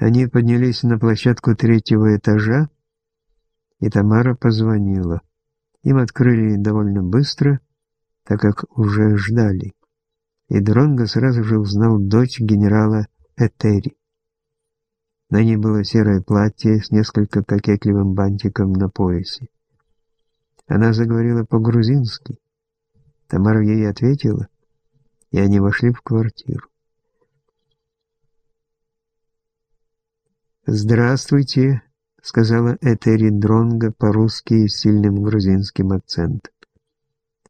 Они поднялись на площадку третьего этажа, и Тамара позвонила. Им открыли довольно быстро, так как уже ждали. И Дронго сразу же узнал дочь генерала Этери. На ней было серое платье с несколько кокетливым бантиком на поясе. Она заговорила по-грузински. Тамара ей ответила, и они вошли в квартиру. «Здравствуйте», — сказала Этери Дронго по-русски с сильным грузинским акцентом.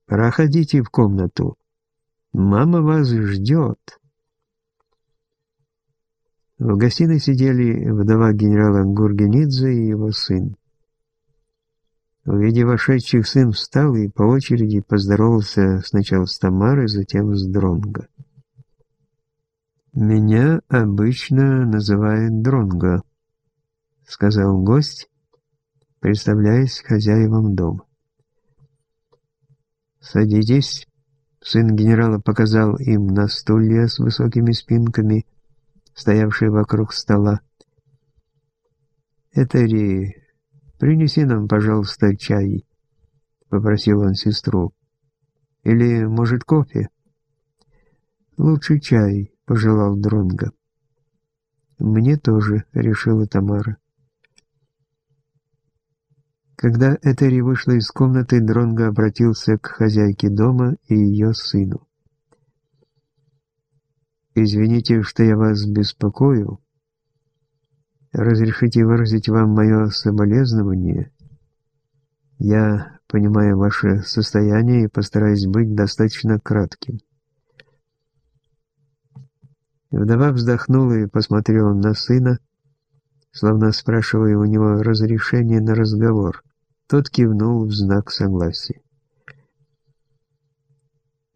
«Проходите в комнату. Мама вас ждет». В гостиной сидели вдова генерала Гургенидзе и его сын. Увидев вошедших, сын встал и по очереди поздоровался сначала с Тамарой, затем с Дронго. «Меня обычно называют Дронго», — сказал гость, представляясь хозяевам дома. «Садитесь», — сын генерала показал им на стулья с высокими спинками — стоявшие вокруг стола. «Этери, принеси нам, пожалуйста, чай», — попросил он сестру. «Или, может, кофе?» «Лучше чай», — пожелал Дронго. «Мне тоже», — решила Тамара. Когда Этери вышла из комнаты, Дронго обратился к хозяйке дома и ее сыну. Извините, что я вас беспокою. Разрешите выразить вам мое соболезнование. Я понимаю ваше состояние и постараюсь быть достаточно кратким. Вдова вздохнула и посмотрела на сына, словно спрашивая у него разрешение на разговор. Тот кивнул в знак согласия.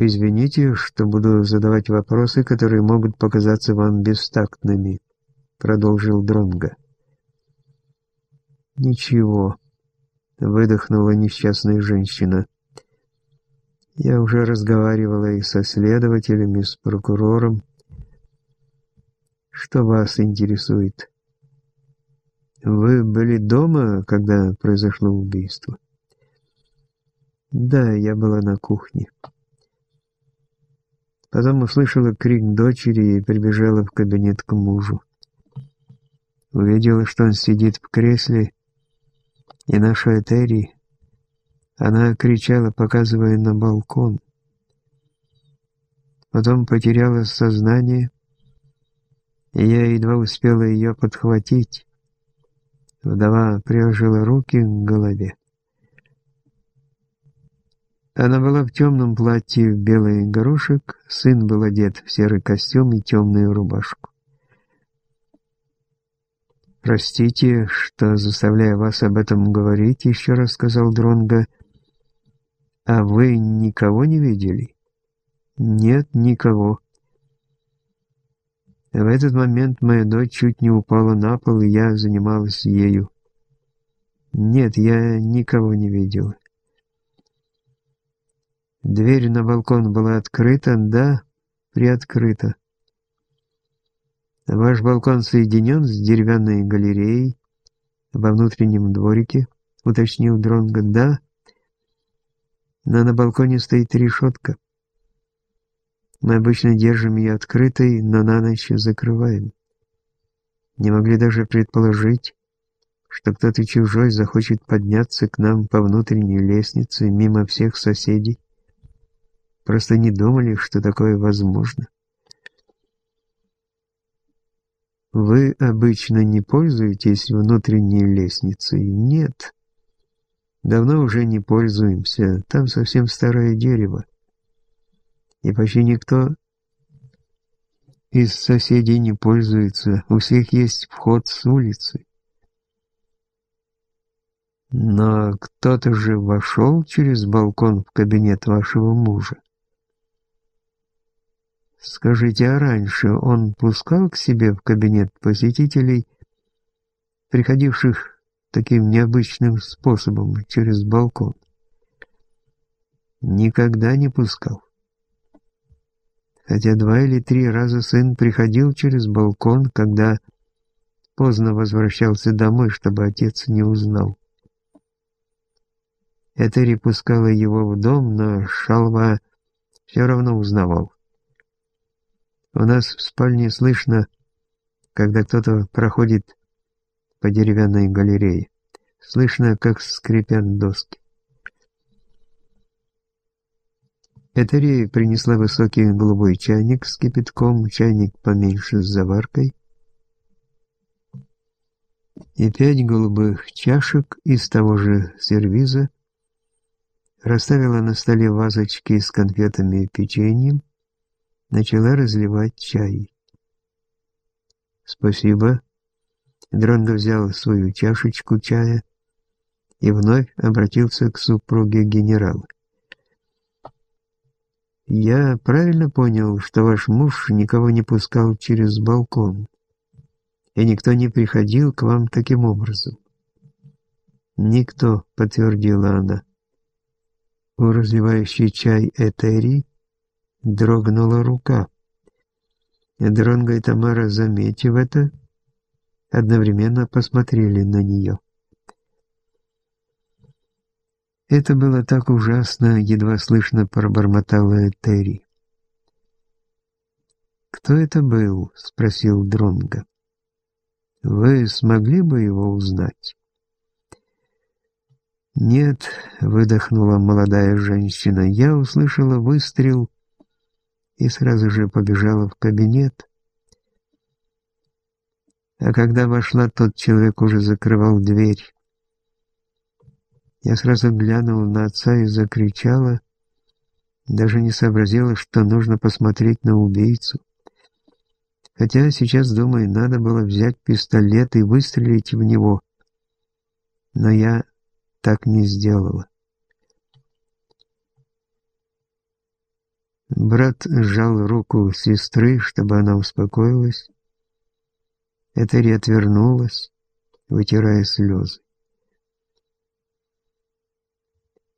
«Извините, что буду задавать вопросы, которые могут показаться вам бестактными», — продолжил Дронга. «Ничего», — выдохнула несчастная женщина. «Я уже разговаривала и со следователями, и с прокурором. Что вас интересует?» «Вы были дома, когда произошло убийство?» «Да, я была на кухне». Потом услышала крик дочери и прибежала в кабинет к мужу. Увидела, что он сидит в кресле, и наша Этери, она кричала, показывая на балкон. Потом потеряла сознание, и я едва успела ее подхватить. Вдова приложила руки к голове. Она была в темном платье в белый горошек, сын был одет в серый костюм и темную рубашку. «Простите, что заставляю вас об этом говорить», — еще раз сказал Дронго. «А вы никого не видели?» «Нет, никого». В этот момент моя дочь чуть не упала на пол, и я занималась ею. «Нет, я никого не видела». Дверь на балкон была открыта, да, приоткрыта. Ваш балкон соединен с деревянной галереей во внутреннем дворике, уточнил Дронго, да. Но на балконе стоит решетка. Мы обычно держим ее открытой, но на ночь закрываем. Не могли даже предположить, что кто-то чужой захочет подняться к нам по внутренней лестнице мимо всех соседей Просто не думали, что такое возможно. Вы обычно не пользуетесь внутренней лестницей? Нет. Давно уже не пользуемся. Там совсем старое дерево. И почти никто из соседей не пользуется. У всех есть вход с улицы. Но кто-то же вошел через балкон в кабинет вашего мужа. Скажите, а раньше он пускал к себе в кабинет посетителей, приходивших таким необычным способом через балкон? Никогда не пускал. Хотя два или три раза сын приходил через балкон, когда поздно возвращался домой, чтобы отец не узнал. Этери пускала его в дом, но Шалва все равно узнавал. У нас в спальне слышно, когда кто-то проходит по деревянной галерее. Слышно, как скрипят доски. Этери принесла высокий голубой чайник с кипятком, чайник поменьше с заваркой, и пять голубых чашек из того же сервиза, расставила на столе вазочки с конфетами и печеньем, начала разливать чай. «Спасибо». Дронго взял свою чашечку чая и вновь обратился к супруге генерала. «Я правильно понял, что ваш муж никого не пускал через балкон, и никто не приходил к вам таким образом?» «Никто», — подтвердила она. У разливающей чай Этери дрогнула рука. Дронго и Тамара, заметив это, одновременно посмотрели на нее. Это было так ужасно, едва слышно пробормотала Этери. «Кто это был?» — спросил Дронго. «Вы смогли бы его узнать?» «Нет», — выдохнула молодая женщина, — «я услышала выстрел и сразу же побежала в кабинет. А когда вошла, тот человек уже закрывал дверь. Я сразу глянула на отца и закричала, даже не сообразила, что нужно посмотреть на убийцу. Хотя сейчас, думаю, надо было взять пистолет и выстрелить в него. Но я так не сделала. Брат сжал руку сестры, чтобы она успокоилась. Этери отвернулась, вытирая слезы.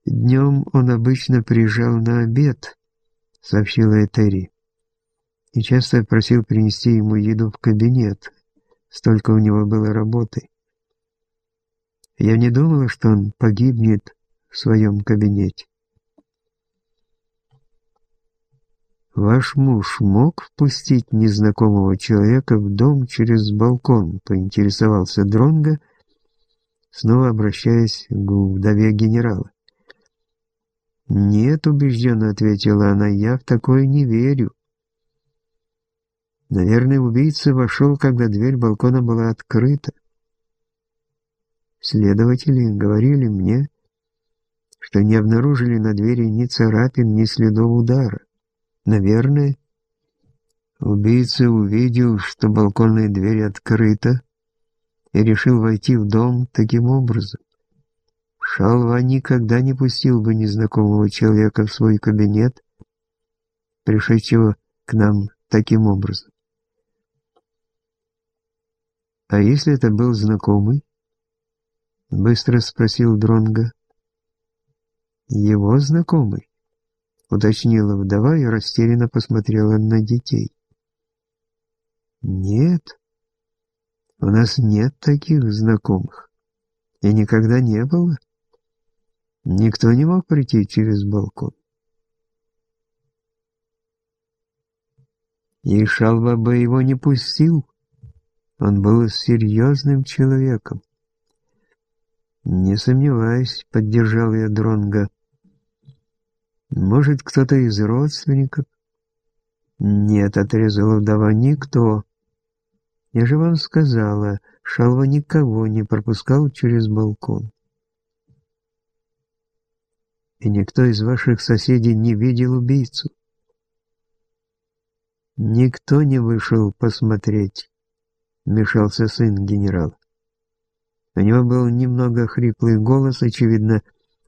«Днем он обычно приезжал на обед», — сообщила Этери, «и часто просил принести ему еду в кабинет, столько у него было работы. Я не думала, что он погибнет в своем кабинете. «Ваш муж мог впустить незнакомого человека в дом через балкон?» — поинтересовался Дронго, снова обращаясь к вдове генерала. «Нет», — убежденно ответила она, — «я в такое не верю». Наверное, убийца вошел, когда дверь балкона была открыта. Следователи говорили мне, что не обнаружили на двери ни царапин, ни следов удара. Наверное, убийца увидел, что балконная дверь открыта, и решил войти в дом таким образом. Шалва никогда не пустил бы незнакомого человека в свой кабинет, пришедшего к нам таким образом. А если это был знакомый? — быстро спросил Дронга. «Его знакомый?» — уточнила вдова и растерянно посмотрела на детей. «Нет, у нас нет таких знакомых. И никогда не было. Никто не мог прийти через балкон». И Шалва бы его не пустил. Он был серьезным человеком. «Не сомневаюсь», — поддержал я Дронга. «Может, кто-то из родственников?» «Нет», — отрезала вдова, — «никто». «Я же вам сказала, Шалва никого не пропускал через балкон». «И никто из ваших соседей не видел убийцу?» «Никто не вышел посмотреть», — мешался сын генерала. У него был немного хриплый голос, очевидно,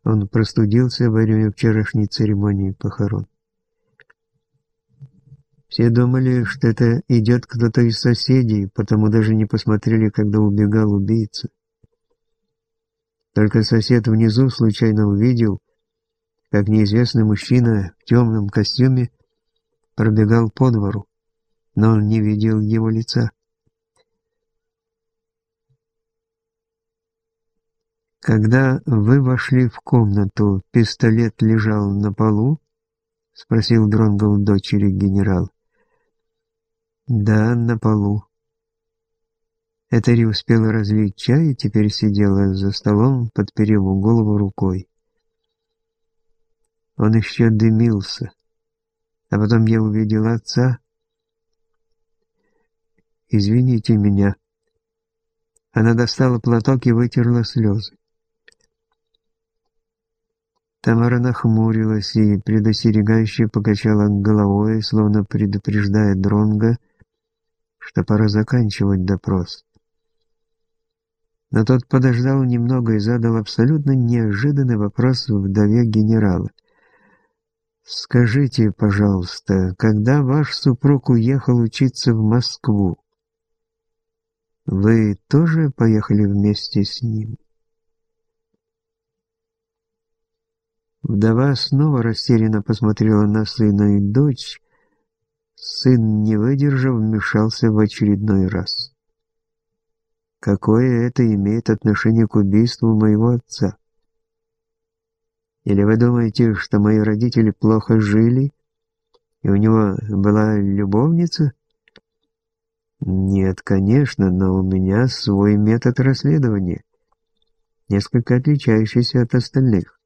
он простудился во время вчерашней церемонии похорон. Все думали, что это идет кто-то из соседей, потому даже не посмотрели, когда убегал убийца. Только сосед внизу случайно увидел, как неизвестный мужчина в темном костюме пробегал по двору, но он не видел его лица. «Когда вы вошли в комнату, пистолет лежал на полу?» — спросил Дронго у дочери генерал. «Да, на полу». Этери успела разлить чай и теперь сидела за столом, подперев голову рукой. Он еще дымился. А потом я увидел отца. «Извините меня». Она достала платок и вытерла слезы. Тамара нахмурилась и предостерегающе покачала головой, словно предупреждая Дронга, что пора заканчивать допрос. Но тот подождал немного и задал абсолютно неожиданный вопрос вдове генерала. «Скажите, пожалуйста, когда ваш супруг уехал учиться в Москву, вы тоже поехали вместе с ним?» Вдова снова растерянно посмотрела на сына и дочь. Сын, не выдержав, вмешался в очередной раз. «Какое это имеет отношение к убийству моего отца? Или вы думаете, что мои родители плохо жили, и у него была любовница?» «Нет, конечно, но у меня свой метод расследования, несколько отличающийся от остальных.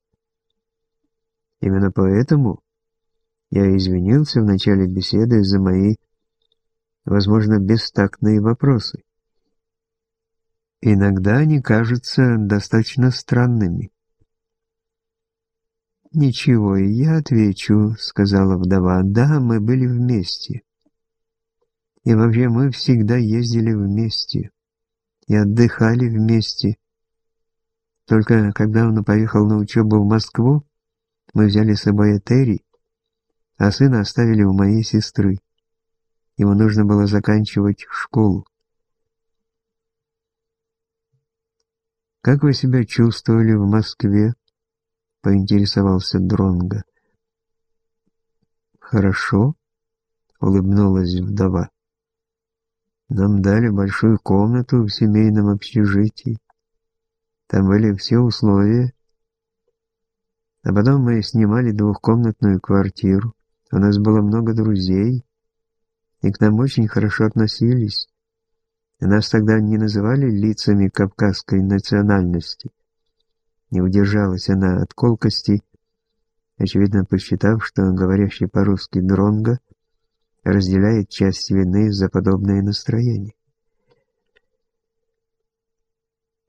Именно поэтому я извинился в начале беседы за мои, возможно, бестактные вопросы. Иногда они кажутся достаточно странными. «Ничего, я отвечу», — сказала вдова. «Да, мы были вместе. И вообще мы всегда ездили вместе и отдыхали вместе. Только когда он поехал на учебу в Москву, мы взяли с собой Этери, а сына оставили у моей сестры. Ему нужно было заканчивать школу. «Как вы себя чувствовали в Москве?» — поинтересовался Дронга. «Хорошо», — улыбнулась вдова. «Нам дали большую комнату в семейном общежитии. Там были все условия, а потом мы снимали двухкомнатную квартиру. У нас было много друзей, и к нам очень хорошо относились. Нас тогда не называли лицами кавказской национальности. Не удержалась она от колкости, очевидно посчитав, что говорящий по-русски Дронго разделяет часть вины за подобное настроение.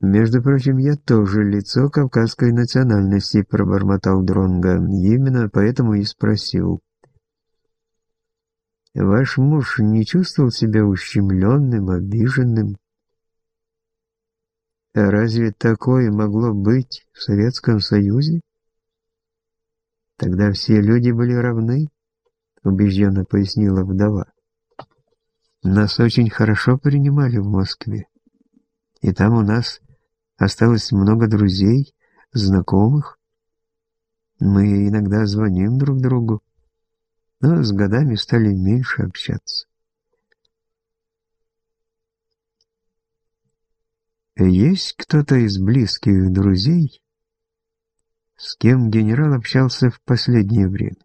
«Между прочим, я тоже лицо кавказской национальности», — пробормотал Дронга. «Именно поэтому и спросил». «Ваш муж не чувствовал себя ущемленным, обиженным?» А разве такое могло быть в Советском Союзе? Тогда все люди были равны, убежденно пояснила вдова. Нас очень хорошо принимали в Москве. И там у нас Осталось много друзей, знакомых. Мы иногда звоним друг другу, но с годами стали меньше общаться. Есть кто-то из близких друзей, с кем генерал общался в последнее время?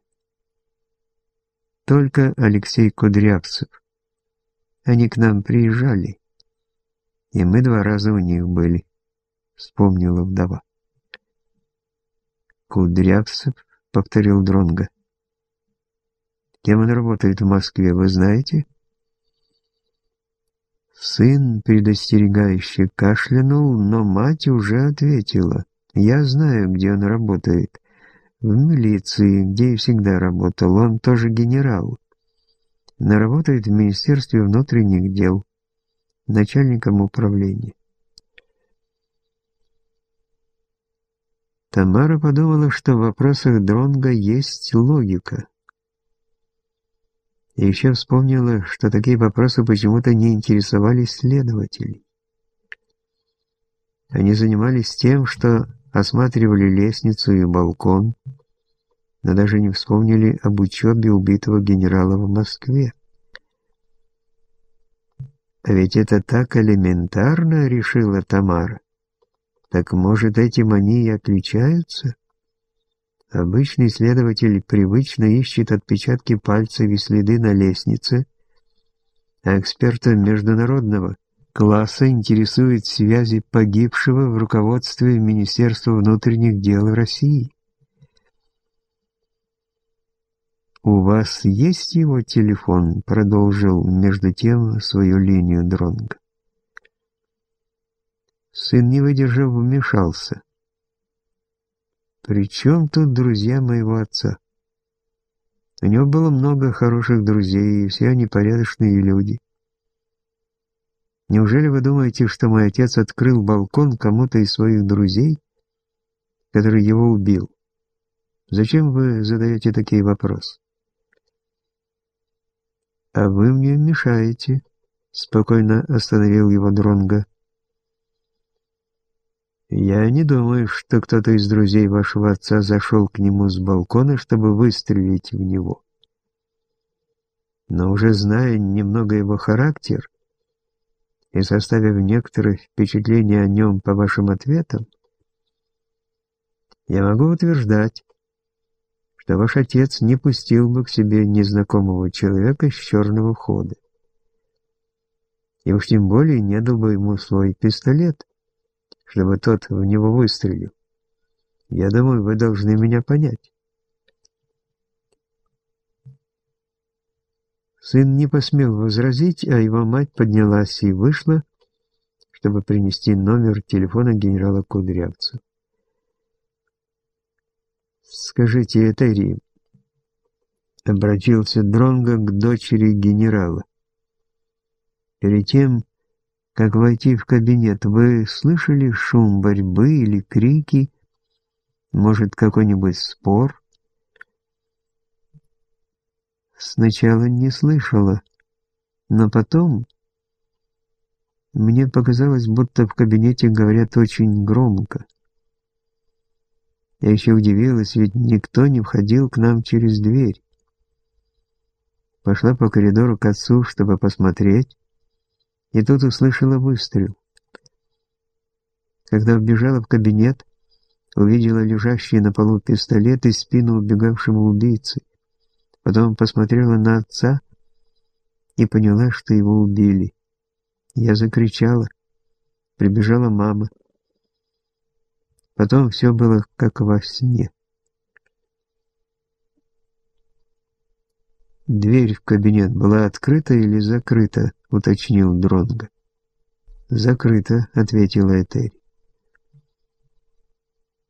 Только Алексей Кудрявцев. Они к нам приезжали, и мы два раза у них были вспомнила вдова. «Кудрявцев?» — повторил Дронга. «Кем он работает в Москве, вы знаете?» Сын предостерегающе кашлянул, но мать уже ответила. «Я знаю, где он работает. В милиции, где и всегда работал. Он тоже генерал. Но работает в Министерстве внутренних дел, начальником управления. Тамара подумала, что в вопросах Дронга есть логика. И еще вспомнила, что такие вопросы почему-то не интересовали следователей. Они занимались тем, что осматривали лестницу и балкон, но даже не вспомнили об учебе убитого генерала в Москве. А ведь это так элементарно, решила Тамара. Так может, этим они и отличаются? Обычный следователь привычно ищет отпечатки пальцев и следы на лестнице, а эксперта международного класса интересует связи погибшего в руководстве Министерства внутренних дел России. «У вас есть его телефон?» — продолжил между тем свою линию Дронга. Сын, не выдержав, вмешался. «При чем тут друзья моего отца?» У него было много хороших друзей, и все они порядочные люди. Неужели вы думаете, что мой отец открыл балкон кому-то из своих друзей, который его убил? Зачем вы задаете такие вопросы? «А вы мне мешаете», — спокойно остановил его Дронга. «Я не думаю, что кто-то из друзей вашего отца зашел к нему с балкона, чтобы выстрелить в него. Но уже зная немного его характер и составив некоторое впечатление о нем по вашим ответам, я могу утверждать, что ваш отец не пустил бы к себе незнакомого человека с черного хода. И уж тем более не дал бы ему свой пистолет, чтобы тот в него выстрелил. Я думаю, вы должны меня понять. Сын не посмел возразить, а его мать поднялась и вышла, чтобы принести номер телефона генерала Кудрявцева. «Скажите, Этери», — обратился Дронго к дочери генерала. «Перед тем, как войти в кабинет, вы слышали шум борьбы или крики? Может, какой-нибудь спор?» Сначала не слышала, но потом... Мне показалось, будто в кабинете говорят очень громко. Я еще удивилась, ведь никто не входил к нам через дверь. Пошла по коридору к отцу, чтобы посмотреть, и тут услышала выстрел. Когда вбежала в кабинет, увидела лежащий на полу пистолет и спину убегавшего убийцы. Потом посмотрела на отца и поняла, что его убили. Я закричала. Прибежала мама. Потом все было как во сне. «Дверь в кабинет была открыта или закрыта?» — уточнил Дронго. «Закрыта», — ответила Этери.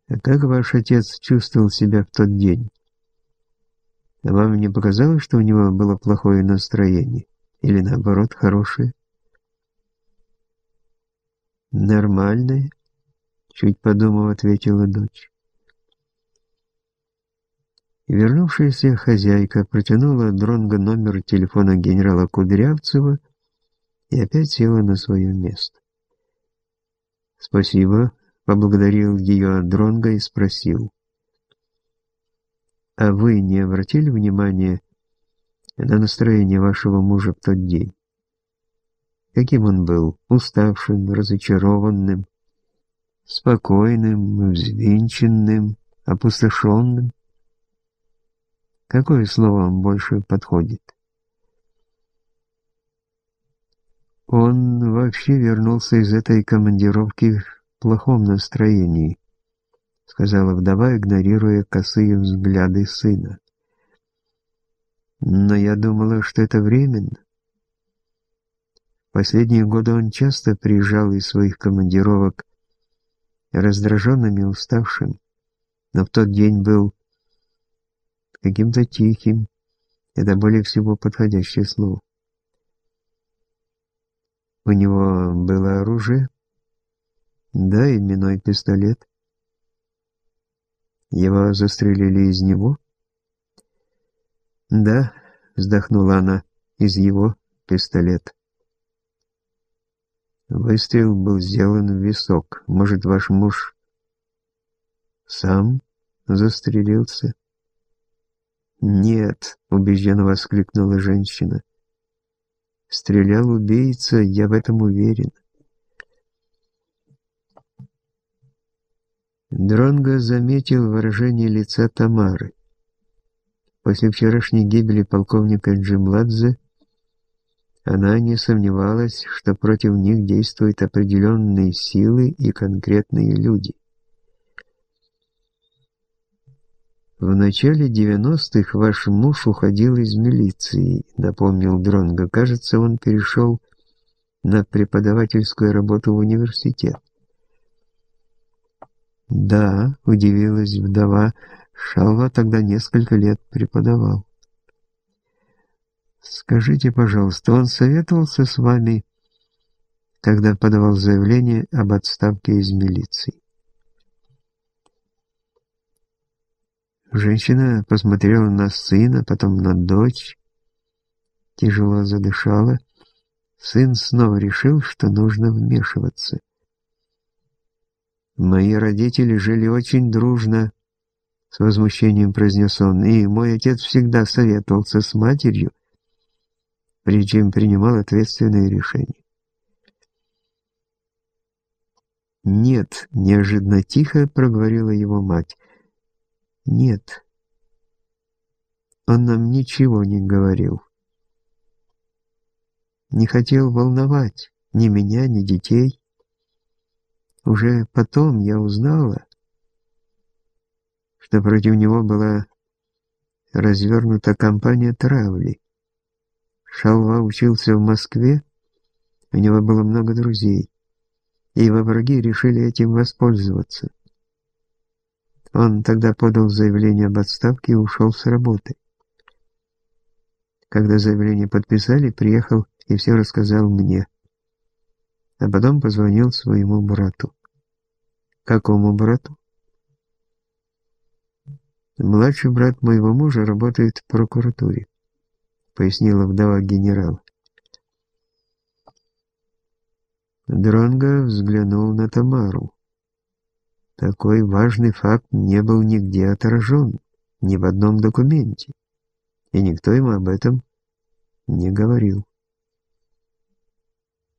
«А как ваш отец чувствовал себя в тот день? Вам не показалось, что у него было плохое настроение? Или наоборот, хорошее?» «Нормальное», Чуть подумав, ответила дочь. вернувшаяся хозяйка протянула Дронго номер телефона генерала Кудрявцева и опять села на свое место. «Спасибо», — поблагодарил ее Дронго и спросил. «А вы не обратили внимания на настроение вашего мужа в тот день? Каким он был? Уставшим, разочарованным?» спокойным, взвинченным, опустошенным. Какое слово вам больше подходит? Он вообще вернулся из этой командировки в плохом настроении, сказала вдова, игнорируя косые взгляды сына. Но я думала, что это временно. Последние годы он часто приезжал из своих командировок раздраженным и уставшим, но в тот день был каким-то тихим, это более всего подходящее слово. У него было оружие, да, именной пистолет. Его застрелили из него? Да, вздохнула она, из его пистолета. Выстрел был сделан в висок. Может, ваш муж сам застрелился? «Нет», — убежденно воскликнула женщина. «Стрелял убийца, я в этом уверен». Дронго заметил выражение лица Тамары. После вчерашней гибели полковника Джимладзе она не сомневалась, что против них действуют определенные силы и конкретные люди. «В начале 90-х ваш муж уходил из милиции», — напомнил Дронго. «Кажется, он перешел на преподавательскую работу в университет». «Да», — удивилась вдова, — «Шалва тогда несколько лет преподавал». «Скажите, пожалуйста, он советовался с вами, когда подавал заявление об отставке из милиции?» Женщина посмотрела на сына, потом на дочь, тяжело задышала. Сын снова решил, что нужно вмешиваться. «Мои родители жили очень дружно», — с возмущением произнес он, «и мой отец всегда советовался с матерью, прежде чем принимал ответственные решения». «Нет», — неожиданно тихо проговорила его мать, — «нет». Он нам ничего не говорил. Не хотел волновать ни меня, ни детей. Уже потом я узнала, что против него была развернута кампания травли. Шалва учился в Москве, у него было много друзей, и его враги решили этим воспользоваться. Он тогда подал заявление об отставке и ушел с работы. Когда заявление подписали, приехал и все рассказал мне. А потом позвонил своему брату. Какому брату? Младший брат моего мужа работает в прокуратуре, пояснила вдова генерала. Дронго взглянул на Тамару. Такой важный факт не был нигде отражен, ни в одном документе, и никто ему об этом не говорил.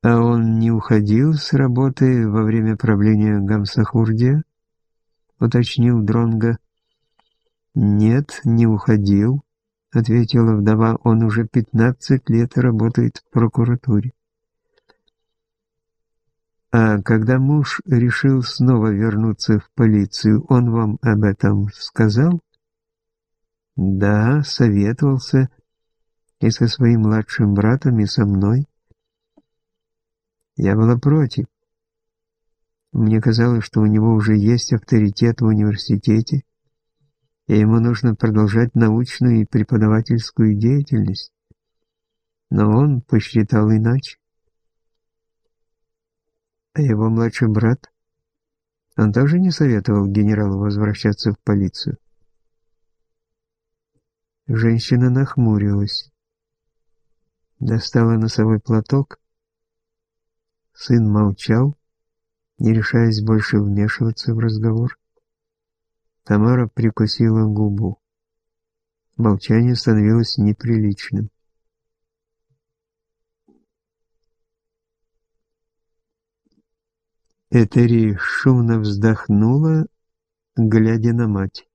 «А он не уходил с работы во время правления Гамсахурдия?» — уточнил Дронга. «Нет, не уходил», — ответила вдова. «Он уже пятнадцать лет работает в прокуратуре». «А когда муж решил снова вернуться в полицию, он вам об этом сказал?» «Да, советовался и со своим младшим братом, и со мной». Я была против. Мне казалось, что у него уже есть авторитет в университете, и ему нужно продолжать научную и преподавательскую деятельность. Но он посчитал иначе. А его младший брат, он также не советовал генералу возвращаться в полицию. Женщина нахмурилась, достала носовой платок Сын молчал, не решаясь больше вмешиваться в разговор. Тамара прикусила губу. Молчание становилось неприличным. Этери шумно вздохнула, глядя на мать.